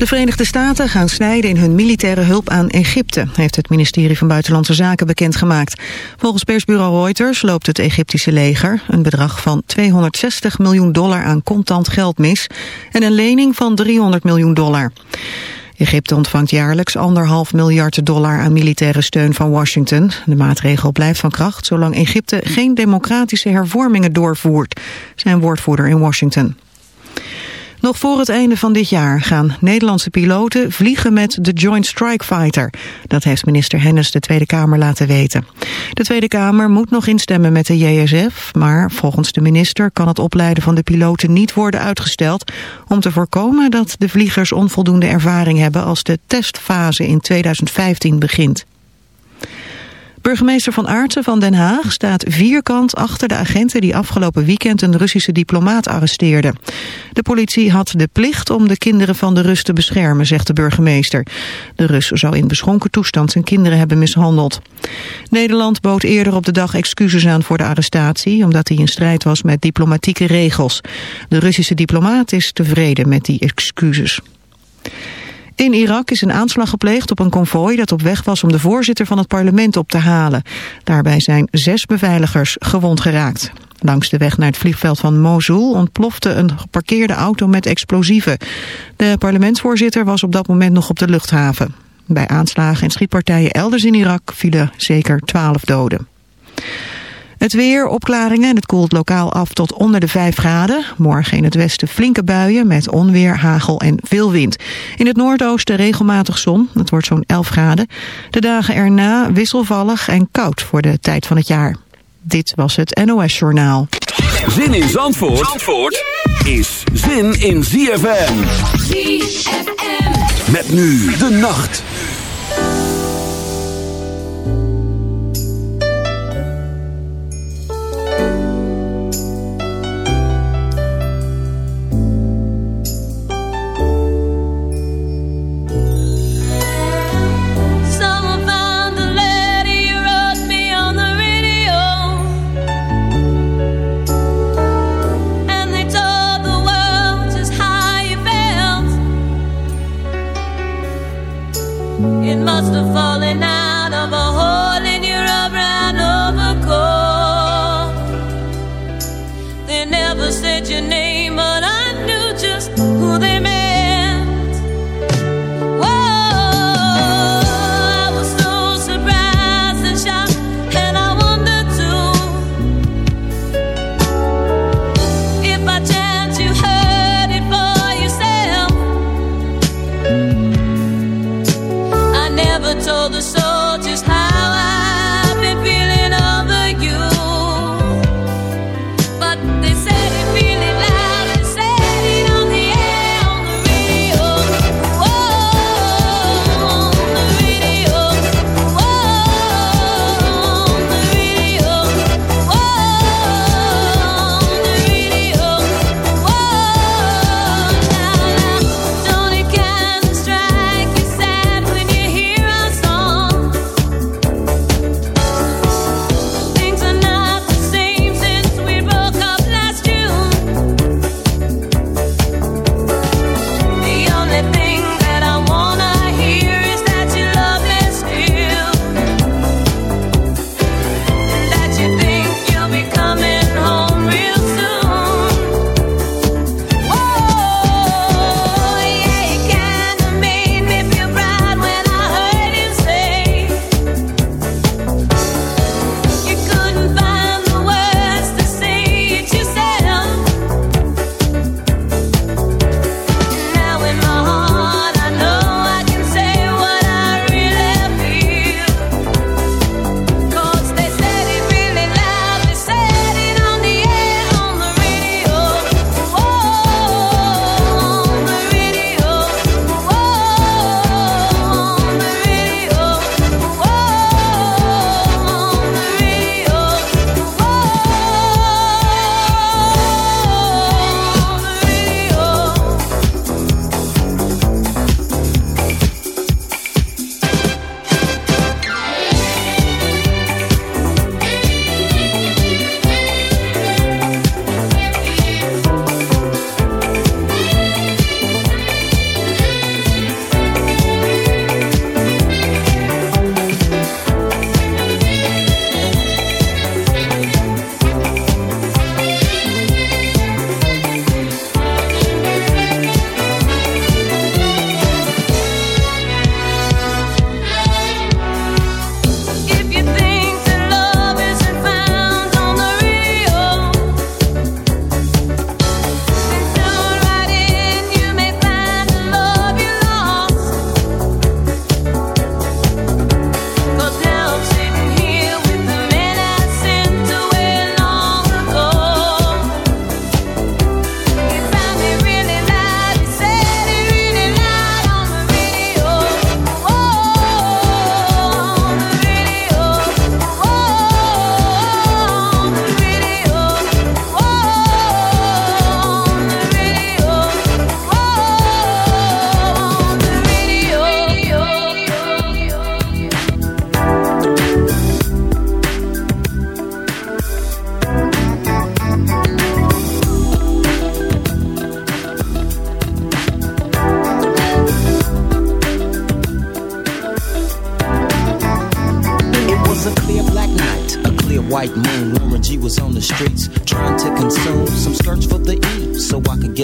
De Verenigde Staten gaan snijden in hun militaire hulp aan Egypte... heeft het ministerie van Buitenlandse Zaken bekendgemaakt. Volgens persbureau Reuters loopt het Egyptische leger... een bedrag van 260 miljoen dollar aan contant geld mis... en een lening van 300 miljoen dollar. Egypte ontvangt jaarlijks anderhalf miljard dollar aan militaire steun van Washington. De maatregel blijft van kracht zolang Egypte geen democratische hervormingen doorvoert, zijn woordvoerder in Washington. Nog voor het einde van dit jaar gaan Nederlandse piloten vliegen met de Joint Strike Fighter. Dat heeft minister Hennis de Tweede Kamer laten weten. De Tweede Kamer moet nog instemmen met de JSF, maar volgens de minister kan het opleiden van de piloten niet worden uitgesteld om te voorkomen dat de vliegers onvoldoende ervaring hebben als de testfase in 2015 begint. Burgemeester Van Aartsen van Den Haag staat vierkant achter de agenten die afgelopen weekend een Russische diplomaat arresteerden. De politie had de plicht om de kinderen van de Rus te beschermen, zegt de burgemeester. De Rus zou in beschonken toestand zijn kinderen hebben mishandeld. Nederland bood eerder op de dag excuses aan voor de arrestatie, omdat hij in strijd was met diplomatieke regels. De Russische diplomaat is tevreden met die excuses. In Irak is een aanslag gepleegd op een konvooi dat op weg was om de voorzitter van het parlement op te halen. Daarbij zijn zes beveiligers gewond geraakt. Langs de weg naar het vliegveld van Mosul ontplofte een geparkeerde auto met explosieven. De parlementsvoorzitter was op dat moment nog op de luchthaven. Bij aanslagen en schietpartijen elders in Irak vielen zeker twaalf doden. Het weer, opklaringen en het koelt lokaal af tot onder de 5 graden. Morgen in het westen flinke buien met onweer, hagel en veel wind. In het noordoosten regelmatig zon, het wordt zo'n 11 graden. De dagen erna wisselvallig en koud voor de tijd van het jaar. Dit was het NOS Journaal. Zin in Zandvoort, Zandvoort is zin in ZFM. ZFM. Met nu de nacht.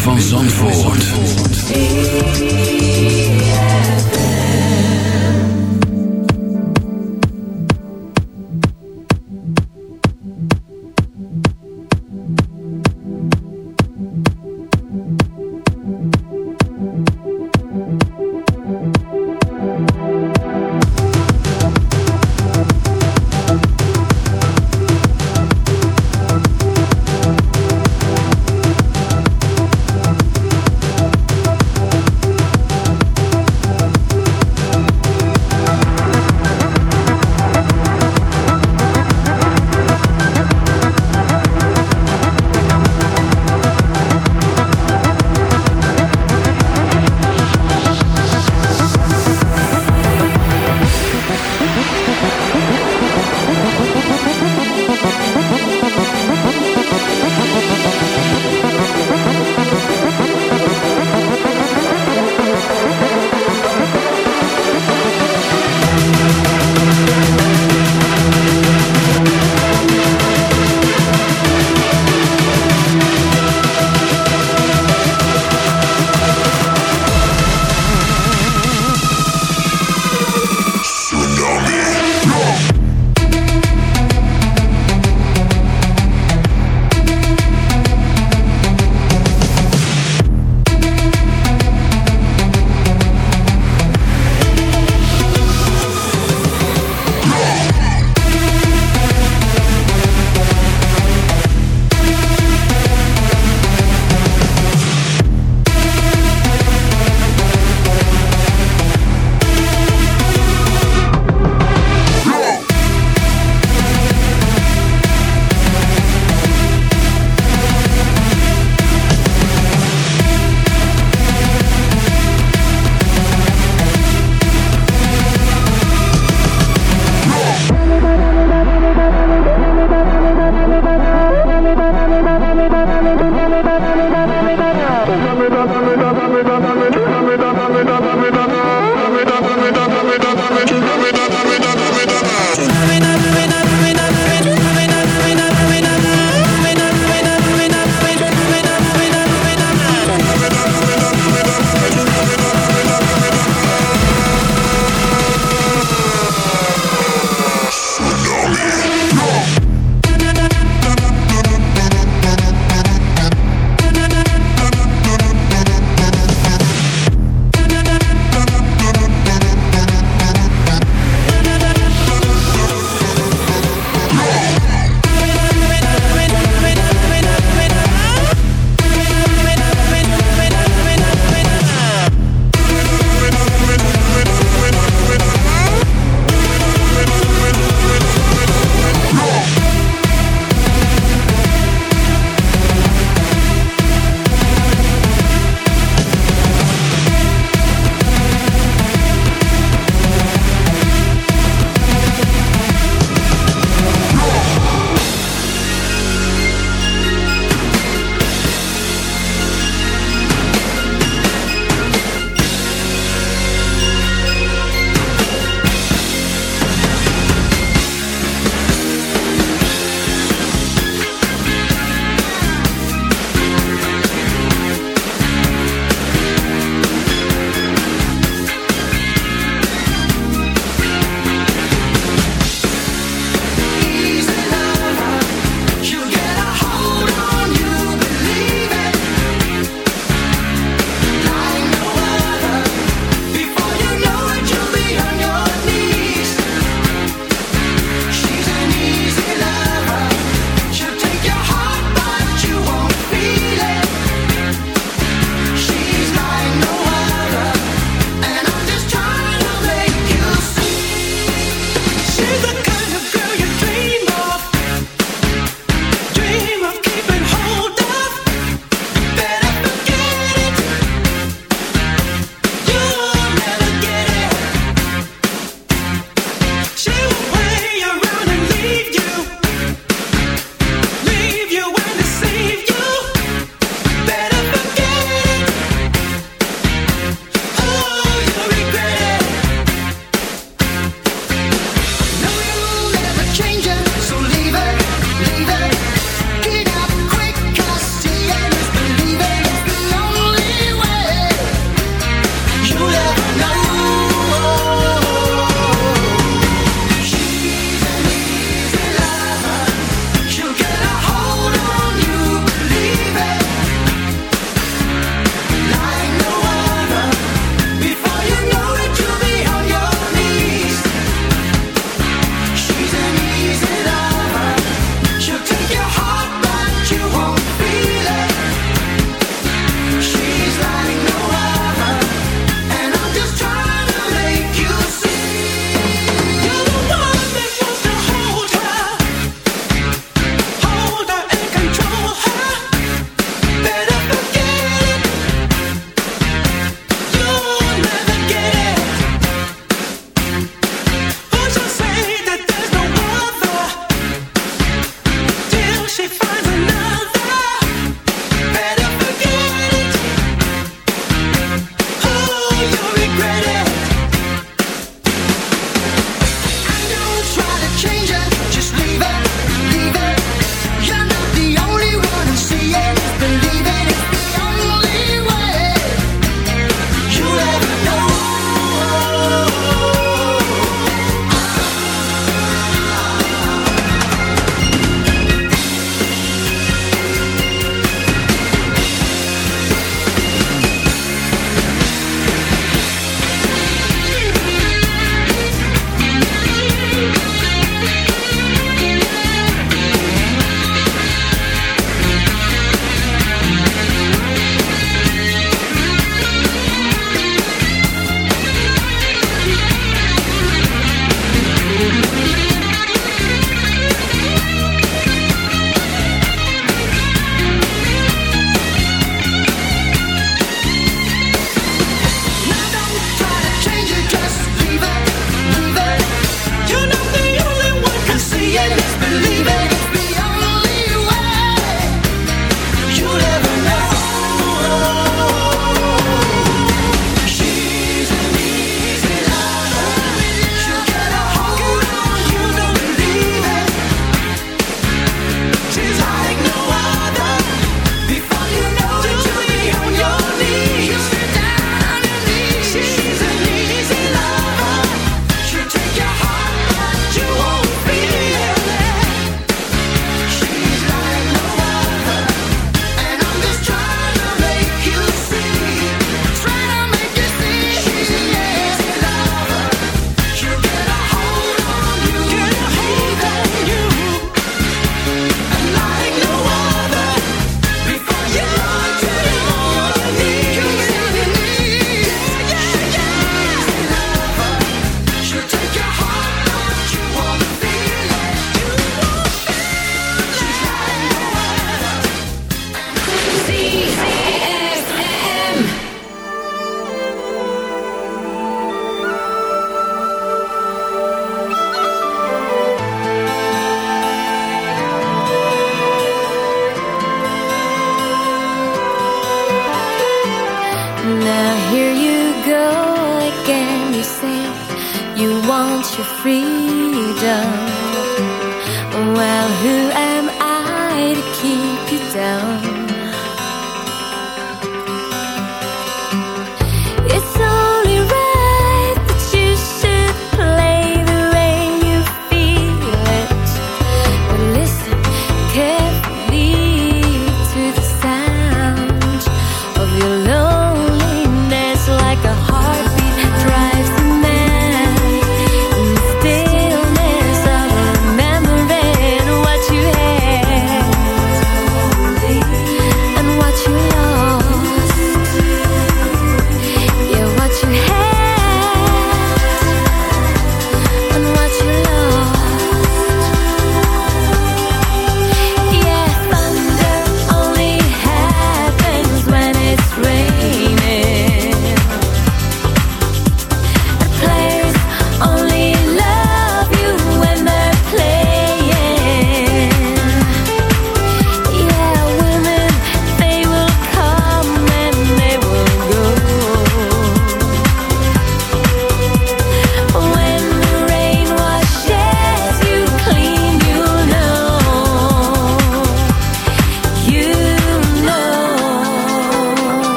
Van Zandvoort.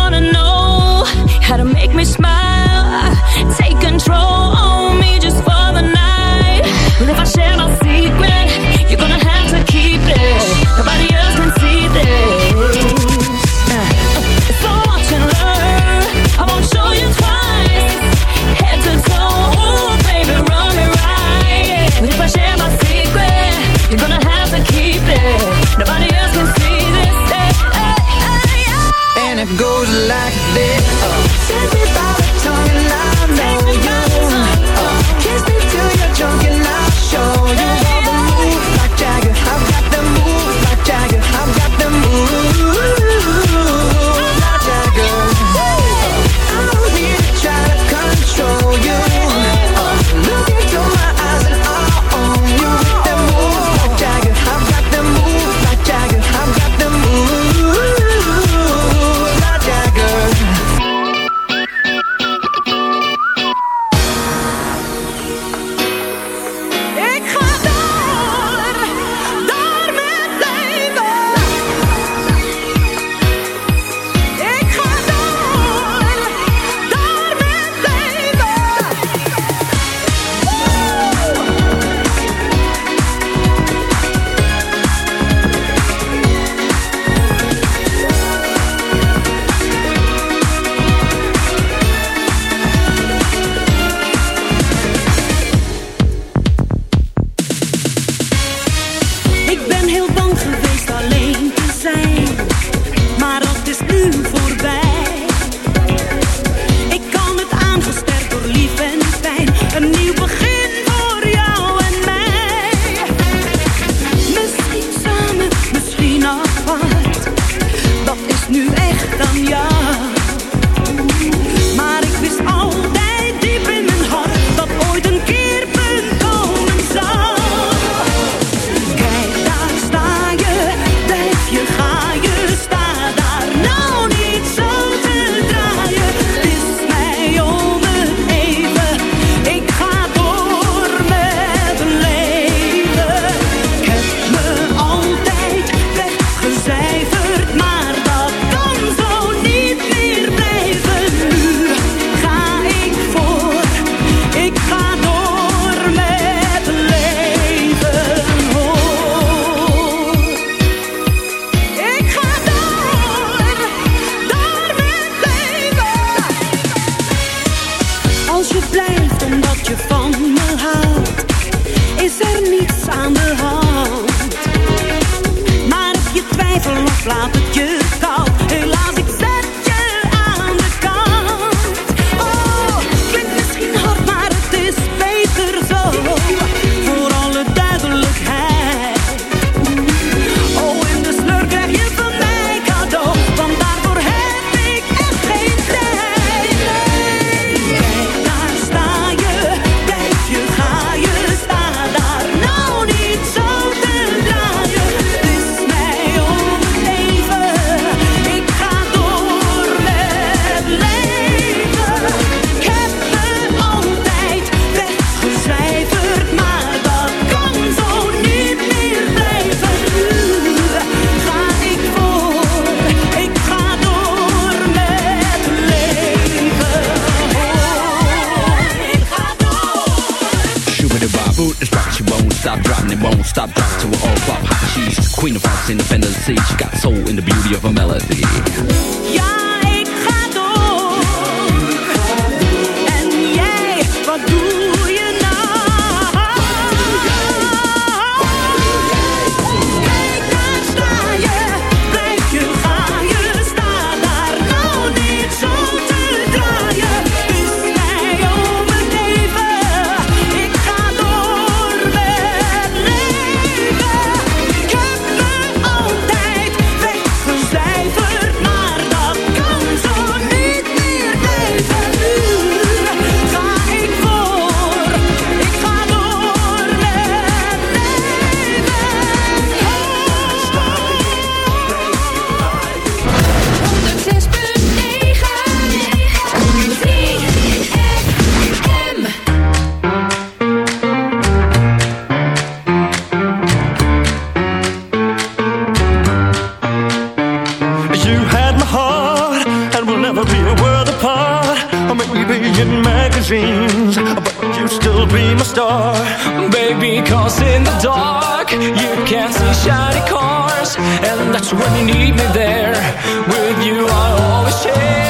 wanna know how to make me smile, take control. stop dropping, it won't stop drop to an all pop hot cheese. Queen of hearts, fender seat, she got soul in the beauty of a melody. Yeah. star Baby, cause in the dark You can't see shiny cars And that's when you need me there. With you I always share.